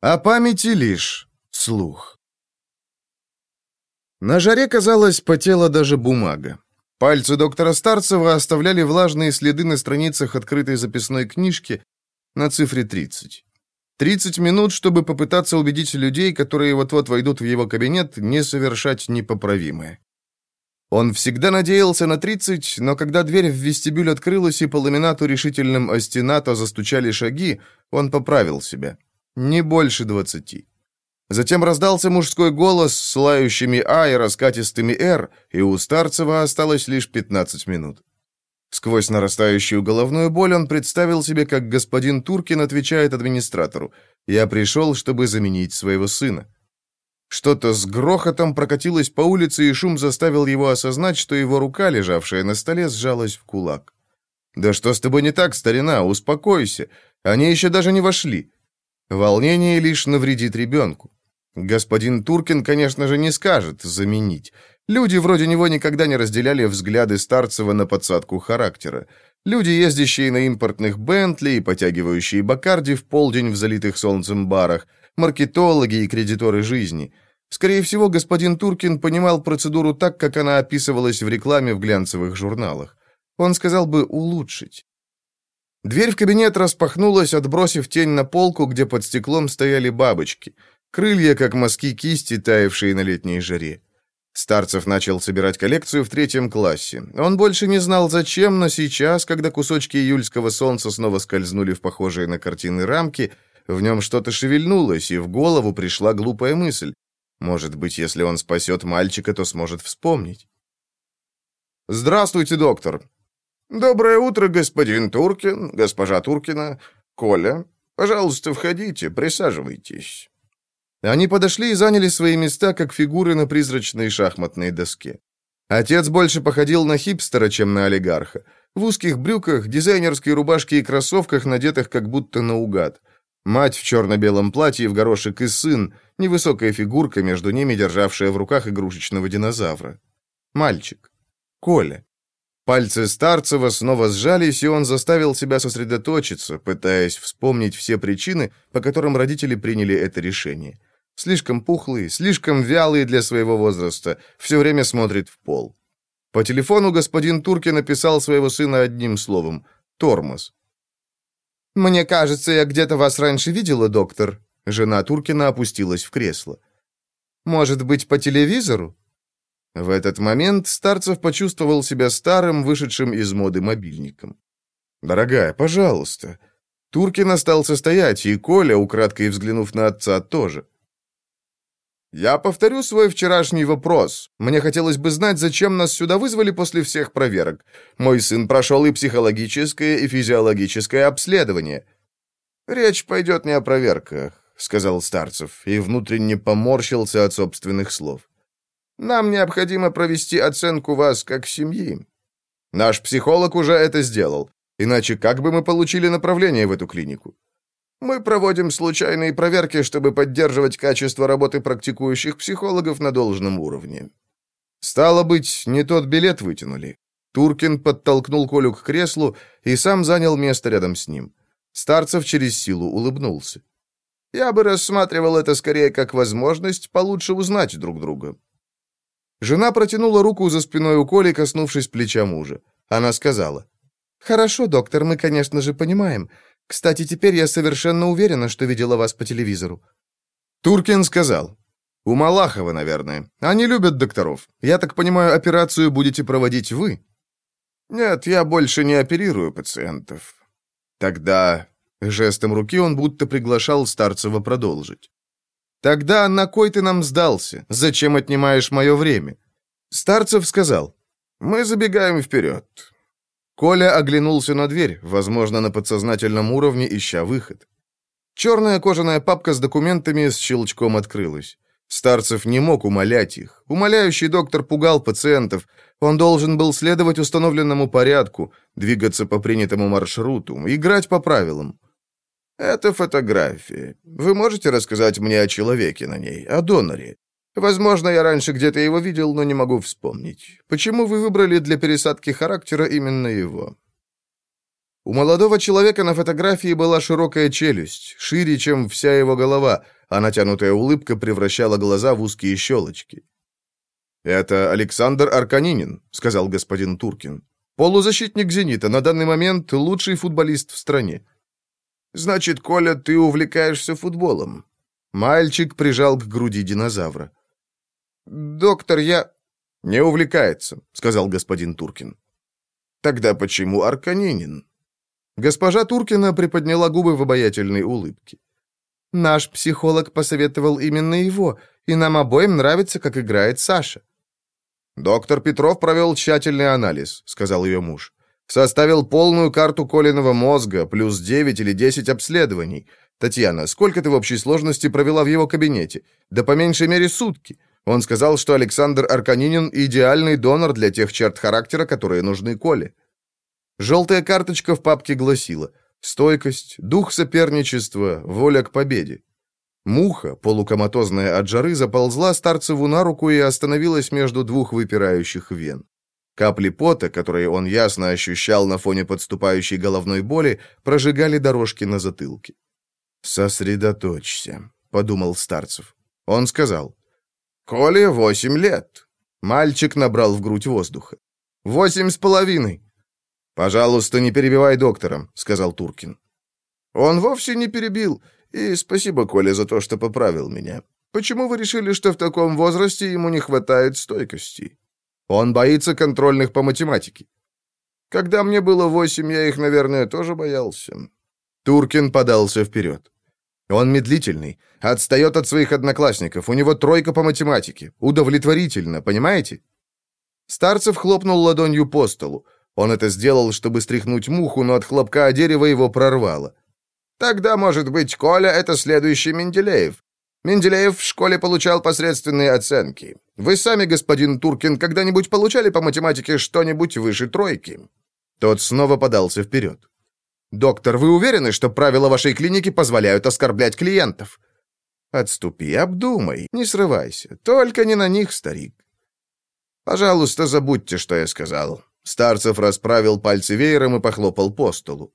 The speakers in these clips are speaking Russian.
А памяти лишь слух. На жаре, казалось, потела даже бумага. Пальцы доктора Старцева оставляли влажные следы на страницах открытой записной книжки на цифре 30. 30 минут, чтобы попытаться убедить людей, которые вот-вот войдут в его кабинет, не совершать непоправимое. Он всегда надеялся на 30, но когда дверь в вестибюль открылась и по ламинату решительным остенато застучали шаги, он поправил себя. Не больше 20. Затем раздался мужской голос с лающими «А» и раскатистыми «Р», и у Старцева осталось лишь 15 минут. Сквозь нарастающую головную боль он представил себе, как господин Туркин отвечает администратору. «Я пришел, чтобы заменить своего сына». Что-то с грохотом прокатилось по улице, и шум заставил его осознать, что его рука, лежавшая на столе, сжалась в кулак. «Да что с тобой не так, старина? Успокойся. Они еще даже не вошли». Волнение лишь навредит ребенку. Господин Туркин, конечно же, не скажет «заменить». Люди вроде него никогда не разделяли взгляды Старцева на подсадку характера. Люди, ездящие на импортных Бентли и потягивающие Бакарди в полдень в залитых солнцем барах, маркетологи и кредиторы жизни. Скорее всего, господин Туркин понимал процедуру так, как она описывалась в рекламе в глянцевых журналах. Он сказал бы «улучшить». Дверь в кабинет распахнулась, отбросив тень на полку, где под стеклом стояли бабочки. Крылья, как мазки кисти, таявшие на летней жаре. Старцев начал собирать коллекцию в третьем классе. Он больше не знал зачем, но сейчас, когда кусочки июльского солнца снова скользнули в похожие на картины рамки, в нем что-то шевельнулось, и в голову пришла глупая мысль. Может быть, если он спасет мальчика, то сможет вспомнить. «Здравствуйте, доктор!» «Доброе утро, господин Туркин, госпожа Туркина, Коля. Пожалуйста, входите, присаживайтесь». Они подошли и заняли свои места, как фигуры на призрачной шахматной доске. Отец больше походил на хипстера, чем на олигарха. В узких брюках, дизайнерской рубашке и кроссовках, надетых как будто наугад. Мать в черно-белом платье в горошек и сын, невысокая фигурка между ними, державшая в руках игрушечного динозавра. Мальчик. Коля. Пальцы Старцева снова сжались, и он заставил себя сосредоточиться, пытаясь вспомнить все причины, по которым родители приняли это решение. Слишком пухлый, слишком вялый для своего возраста, все время смотрит в пол. По телефону господин Турки написал своего сына одним словом — «тормоз». «Мне кажется, я где-то вас раньше видела, доктор». Жена Туркина опустилась в кресло. «Может быть, по телевизору?» В этот момент Старцев почувствовал себя старым, вышедшим из моды мобильником. «Дорогая, пожалуйста». Туркин остался стоять, и Коля, украдкой взглянув на отца, тоже. «Я повторю свой вчерашний вопрос. Мне хотелось бы знать, зачем нас сюда вызвали после всех проверок. Мой сын прошел и психологическое, и физиологическое обследование». «Речь пойдет не о проверках», — сказал Старцев, и внутренне поморщился от собственных слов. «Нам необходимо провести оценку вас как семьи. Наш психолог уже это сделал. Иначе как бы мы получили направление в эту клинику?» Мы проводим случайные проверки, чтобы поддерживать качество работы практикующих психологов на должном уровне. Стало быть, не тот билет вытянули. Туркин подтолкнул Колю к креслу и сам занял место рядом с ним. Старцев через силу улыбнулся. Я бы рассматривал это скорее как возможность получше узнать друг друга. Жена протянула руку за спиной у Коли, коснувшись плеча мужа. Она сказала, «Хорошо, доктор, мы, конечно же, понимаем. Кстати, теперь я совершенно уверена, что видела вас по телевизору». Туркин сказал. «У Малахова, наверное. Они любят докторов. Я так понимаю, операцию будете проводить вы?» «Нет, я больше не оперирую пациентов». «Тогда...» Жестом руки он будто приглашал Старцева продолжить. «Тогда на кой ты нам сдался? Зачем отнимаешь мое время?» Старцев сказал. «Мы забегаем вперед. Коля оглянулся на дверь, возможно, на подсознательном уровне, ища выход. Черная кожаная папка с документами с щелчком открылась. Старцев не мог умолять их. Умоляющий доктор пугал пациентов. Он должен был следовать установленному порядку, двигаться по принятому маршруту, играть по правилам. «Это фотография. Вы можете рассказать мне о человеке на ней, о доноре? Возможно, я раньше где-то его видел, но не могу вспомнить. Почему вы выбрали для пересадки характера именно его?» У молодого человека на фотографии была широкая челюсть, шире, чем вся его голова, а натянутая улыбка превращала глаза в узкие щелочки. «Это Александр Арканинин», — сказал господин Туркин. «Полузащитник «Зенита», на данный момент лучший футболист в стране». «Значит, Коля, ты увлекаешься футболом?» Мальчик прижал к груди динозавра. «Доктор, я...» «Не увлекается», — сказал господин Туркин. «Тогда почему Арканинин?» Госпожа Туркина приподняла губы в обаятельной улыбке. «Наш психолог посоветовал именно его, и нам обоим нравится, как играет Саша». «Доктор Петров провел тщательный анализ», — сказал ее муж. «Составил полную карту Колиного мозга, плюс 9 или 10 обследований. Татьяна, сколько ты в общей сложности провела в его кабинете? Да по меньшей мере сутки. Он сказал, что Александр Арканинин — идеальный донор для тех черт характера, которые нужны Коле». Желтая карточка в папке гласила «Стойкость, дух соперничества, воля к победе». Муха, полукоматозная от жары, заползла старцеву на руку и остановилась между двух выпирающих вен. Капли пота, которые он ясно ощущал на фоне подступающей головной боли, прожигали дорожки на затылке. «Сосредоточься», — подумал Старцев. Он сказал. «Коле восемь лет». Мальчик набрал в грудь воздуха. «Восемь с половиной». «Пожалуйста, не перебивай доктора», — сказал Туркин. «Он вовсе не перебил. И спасибо, Коля, за то, что поправил меня. Почему вы решили, что в таком возрасте ему не хватает стойкости? Он боится контрольных по математике. Когда мне было восемь, я их, наверное, тоже боялся». Туркин подался вперед. Он медлительный, отстает от своих одноклассников, у него тройка по математике. Удовлетворительно, понимаете? Старцев хлопнул ладонью по столу. Он это сделал, чтобы стряхнуть муху, но от хлопка о дерево его прорвало. «Тогда, может быть, Коля — это следующий Менделеев. Менделеев в школе получал посредственные оценки. Вы сами, господин Туркин, когда-нибудь получали по математике что-нибудь выше тройки?» Тот снова подался вперед. «Доктор, вы уверены, что правила вашей клиники позволяют оскорблять клиентов?» «Отступи, обдумай, не срывайся. Только не на них, старик». «Пожалуйста, забудьте, что я сказал. Старцев расправил пальцы веером и похлопал по столу.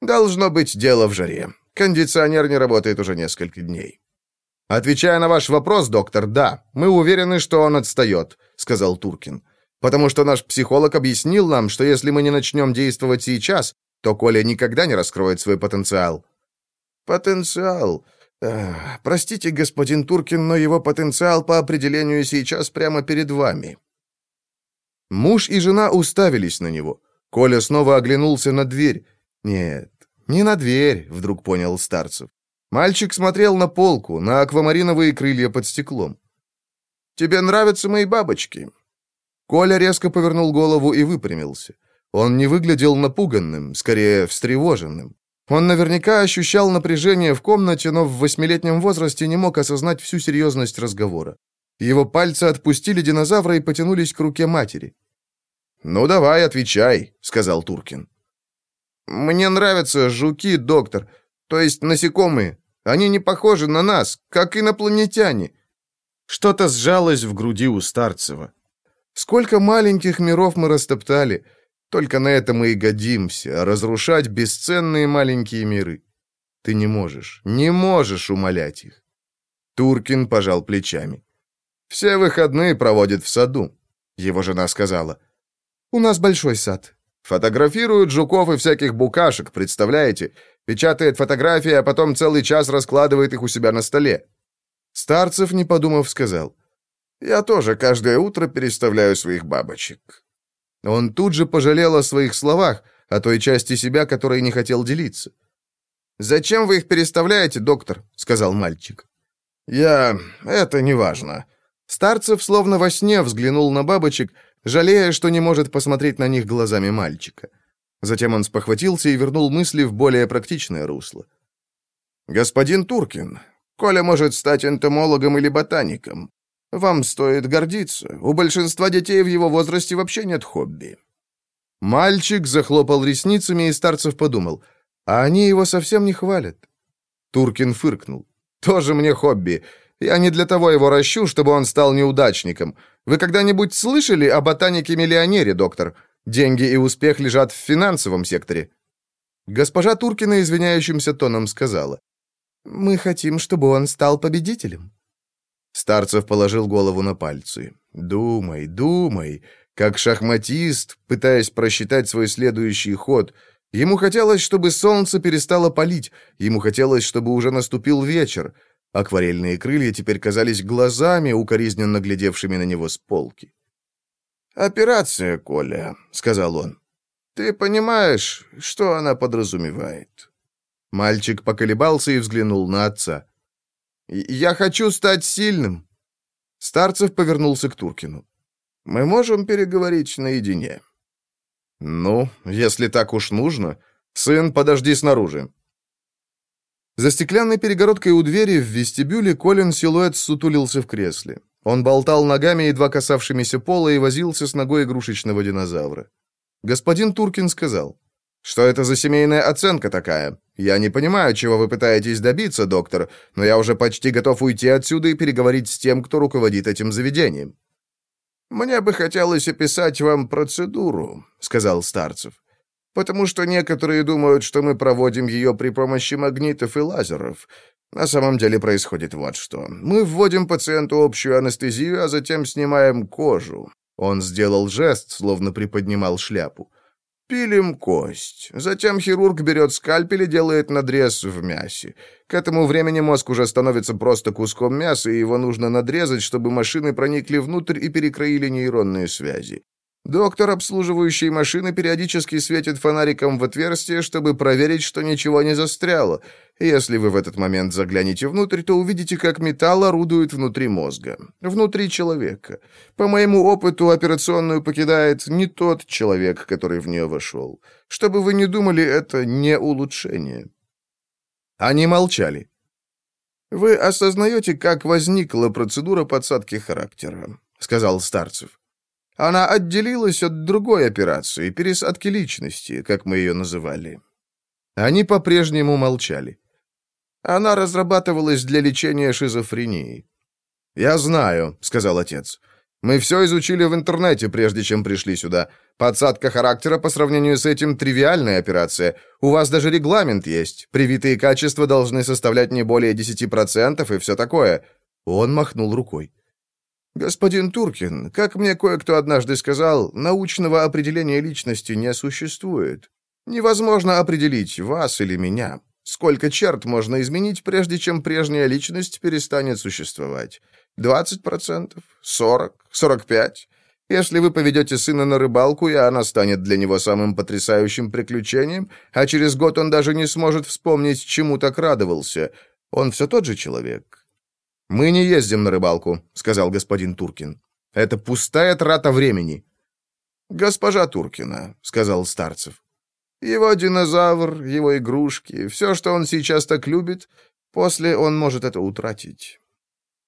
«Должно быть дело в жаре. Кондиционер не работает уже несколько дней». «Отвечая на ваш вопрос, доктор, да, мы уверены, что он отстает», — сказал Туркин. «Потому что наш психолог объяснил нам, что если мы не начнем действовать сейчас, то Коля никогда не раскроет свой потенциал». «Потенциал? Эх, простите, господин Туркин, но его потенциал по определению сейчас прямо перед вами. Муж и жена уставились на него. Коля снова оглянулся на дверь. Нет, не на дверь, вдруг понял Старцев. Мальчик смотрел на полку, на аквамариновые крылья под стеклом. «Тебе нравятся мои бабочки?» Коля резко повернул голову и выпрямился. Он не выглядел напуганным, скорее встревоженным. Он наверняка ощущал напряжение в комнате, но в восьмилетнем возрасте не мог осознать всю серьезность разговора. Его пальцы отпустили динозавра и потянулись к руке матери. «Ну, давай, отвечай», — сказал Туркин. «Мне нравятся жуки, доктор, то есть насекомые. Они не похожи на нас, как инопланетяне». Что-то сжалось в груди у Старцева. «Сколько маленьких миров мы растоптали. Только на это мы и годимся, разрушать бесценные маленькие миры. Ты не можешь, не можешь умолять их». Туркин пожал плечами. «Все выходные проводит в саду», — его жена сказала. — у нас большой сад. Фотографируют жуков и всяких букашек, представляете? Печатает фотографии, а потом целый час раскладывает их у себя на столе. Старцев, не подумав, сказал. Я тоже каждое утро переставляю своих бабочек. Он тут же пожалел о своих словах, о той части себя, которой не хотел делиться. «Зачем вы их переставляете, доктор?» — сказал мальчик. «Я... это не важно». Старцев словно во сне взглянул на бабочек, жалея, что не может посмотреть на них глазами мальчика. Затем он спохватился и вернул мысли в более практичное русло. «Господин Туркин, Коля может стать энтомологом или ботаником. Вам стоит гордиться. У большинства детей в его возрасте вообще нет хобби». Мальчик захлопал ресницами, и Старцев подумал, а они его совсем не хвалят. Туркин фыркнул. «Тоже мне хобби. Я не для того его ращу, чтобы он стал неудачником. Вы когда-нибудь слышали о ботанике-миллионере, доктор? Деньги и успех лежат в финансовом секторе». Госпожа Туркина извиняющимся тоном сказала. «Мы хотим, чтобы он стал победителем». Старцев положил голову на пальцы. «Думай, думай, как шахматист, пытаясь просчитать свой следующий ход. Ему хотелось, чтобы солнце перестало палить, ему хотелось, чтобы уже наступил вечер. Акварельные крылья теперь казались глазами, укоризненно глядевшими на него с полки. «Операция, Коля», — сказал он. «Ты понимаешь, что она подразумевает?» Мальчик поколебался и взглянул на отца. «Я хочу стать сильным!» Старцев повернулся к Туркину. «Мы можем переговорить наедине». «Ну, если так уж нужно. Сын, подожди снаружи». За стеклянной перегородкой у двери в вестибюле Колин силуэт сутулился в кресле. Он болтал ногами, едва касавшимися пола, и возился с ногой игрушечного динозавра. Господин Туркин сказал, «Что это за семейная оценка такая? Я не понимаю, чего вы пытаетесь добиться, доктор, но я уже почти готов уйти отсюда и переговорить с тем, кто руководит этим заведением». «Мне бы хотелось описать вам процедуру», — сказал Старцев потому что некоторые думают, что мы проводим ее при помощи магнитов и лазеров. На самом деле происходит вот что. Мы вводим пациенту общую анестезию, а затем снимаем кожу. Он сделал жест, словно приподнимал шляпу. Пилим кость. Затем хирург берет скальпель и делает надрез в мясе. К этому времени мозг уже становится просто куском мяса, и его нужно надрезать, чтобы машины проникли внутрь и перекроили нейронные связи. Доктор, обслуживающий машины, периодически светит фонариком в отверстие, чтобы проверить, что ничего не застряло. Если вы в этот момент заглянете внутрь, то увидите, как металл орудует внутри мозга, внутри человека. По моему опыту, операционную покидает не тот человек, который в нее вошел. Чтобы вы не думали, это не улучшение. Они молчали. «Вы осознаете, как возникла процедура подсадки характера?» — сказал Старцев. Она отделилась от другой операции, пересадки личности, как мы ее называли. Они по-прежнему молчали. Она разрабатывалась для лечения шизофрении. «Я знаю», — сказал отец. «Мы все изучили в интернете, прежде чем пришли сюда. Подсадка характера по сравнению с этим тривиальная операция. У вас даже регламент есть. Привитые качества должны составлять не более 10% и все такое». Он махнул рукой. «Господин Туркин, как мне кое-кто однажды сказал, научного определения личности не существует. Невозможно определить, вас или меня. Сколько черт можно изменить, прежде чем прежняя личность перестанет существовать? 20%? 40? 45? Если вы поведете сына на рыбалку, и она станет для него самым потрясающим приключением, а через год он даже не сможет вспомнить, чему так радовался, он все тот же человек». «Мы не ездим на рыбалку», — сказал господин Туркин. «Это пустая трата времени». «Госпожа Туркина», — сказал Старцев. «Его динозавр, его игрушки, все, что он сейчас так любит, после он может это утратить».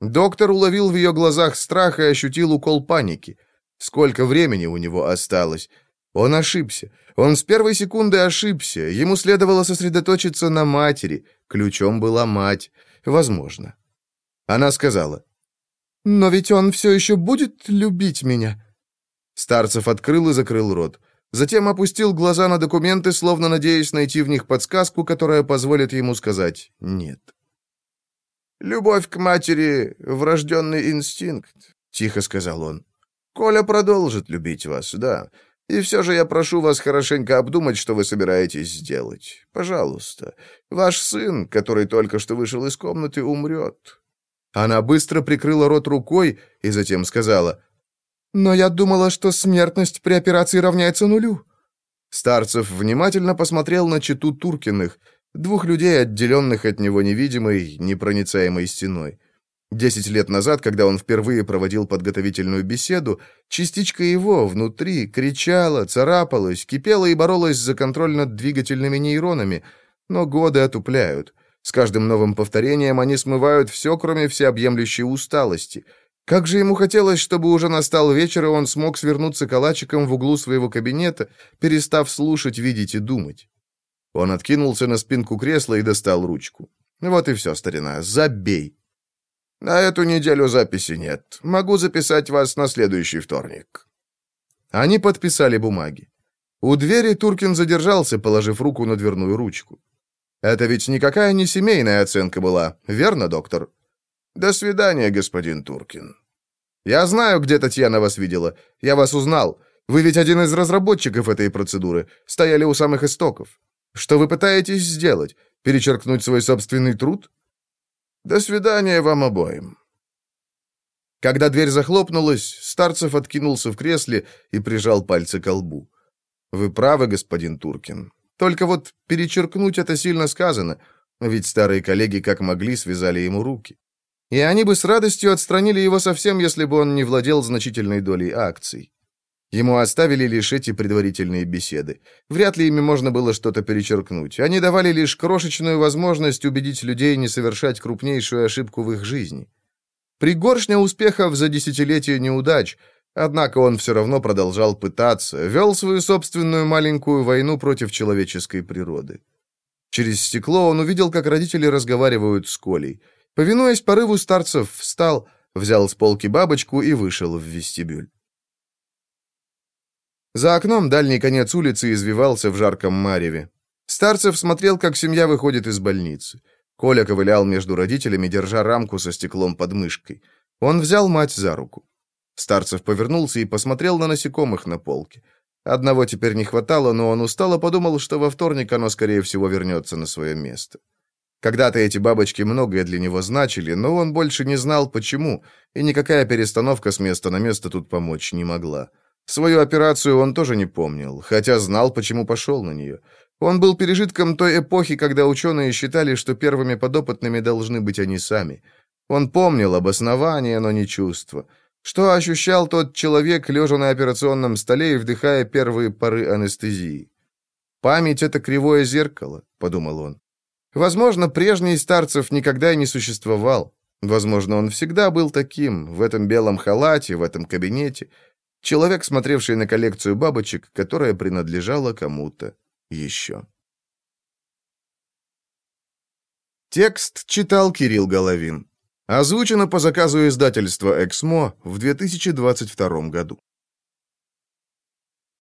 Доктор уловил в ее глазах страх и ощутил укол паники. Сколько времени у него осталось? Он ошибся. Он с первой секунды ошибся. Ему следовало сосредоточиться на матери. Ключом была мать. Возможно. Она сказала, «Но ведь он все еще будет любить меня». Старцев открыл и закрыл рот. Затем опустил глаза на документы, словно надеясь найти в них подсказку, которая позволит ему сказать «нет». «Любовь к матери — врожденный инстинкт», — тихо сказал он. «Коля продолжит любить вас, да. И все же я прошу вас хорошенько обдумать, что вы собираетесь сделать. Пожалуйста. Ваш сын, который только что вышел из комнаты, умрет. Она быстро прикрыла рот рукой и затем сказала, «Но я думала, что смертность при операции равняется нулю». Старцев внимательно посмотрел на читу Туркиных, двух людей, отделенных от него невидимой, непроницаемой стеной. Десять лет назад, когда он впервые проводил подготовительную беседу, частичка его внутри кричала, царапалась, кипела и боролась за контроль над двигательными нейронами, но годы отупляют. С каждым новым повторением они смывают все, кроме всеобъемлющей усталости. Как же ему хотелось, чтобы уже настал вечер, и он смог свернуться калачиком в углу своего кабинета, перестав слушать, видеть и думать. Он откинулся на спинку кресла и достал ручку. «Вот и все, старина, забей!» «На эту неделю записи нет. Могу записать вас на следующий вторник». Они подписали бумаги. У двери Туркин задержался, положив руку на дверную ручку. «Это ведь никакая не семейная оценка была, верно, доктор?» «До свидания, господин Туркин». «Я знаю, где Татьяна вас видела. Я вас узнал. Вы ведь один из разработчиков этой процедуры, стояли у самых истоков. Что вы пытаетесь сделать? Перечеркнуть свой собственный труд?» «До свидания вам обоим». Когда дверь захлопнулась, Старцев откинулся в кресле и прижал пальцы к лбу. «Вы правы, господин Туркин. Только вот перечеркнуть это сильно сказано, ведь старые коллеги как могли связали ему руки. И они бы с радостью отстранили его совсем, если бы он не владел значительной долей акций. Ему оставили лишь эти предварительные беседы. Вряд ли ими можно было что-то перечеркнуть. Они давали лишь крошечную возможность убедить людей не совершать крупнейшую ошибку в их жизни. Пригоршня успехов за десятилетия неудач, однако он все равно продолжал пытаться, вел свою собственную маленькую войну против человеческой природы. Через стекло он увидел, как родители разговаривают с Колей. Повинуясь порыву старцев, встал, взял с полки бабочку и вышел в вестибюль. За окном дальний конец улицы извивался в жарком мареве. Старцев смотрел, как семья выходит из больницы. Коля ковылял между родителями, держа рамку со стеклом под мышкой. Он взял мать за руку. Старцев повернулся и посмотрел на насекомых на полке. Одного теперь не хватало, но он устало подумал, что во вторник оно, скорее всего, вернется на свое место. Когда-то эти бабочки многое для него значили, но он больше не знал, почему, и никакая перестановка с места на место тут помочь не могла. Свою операцию он тоже не помнил, хотя знал, почему пошел на нее. Он был пережитком той эпохи, когда ученые считали, что первыми подопытными должны быть они сами. Он помнил обоснование, но не чувство. Что ощущал тот человек, лежа на операционном столе и вдыхая первые пары анестезии? «Память — это кривое зеркало», — подумал он. Возможно, прежний Старцев никогда и не существовал. Возможно, он всегда был таким, в этом белом халате, в этом кабинете — Человек, смотревший на коллекцию бабочек, которая принадлежала кому-то еще. Текст читал Кирилл Головин. Озвучено по заказу издательства «Эксмо» в 2022 году.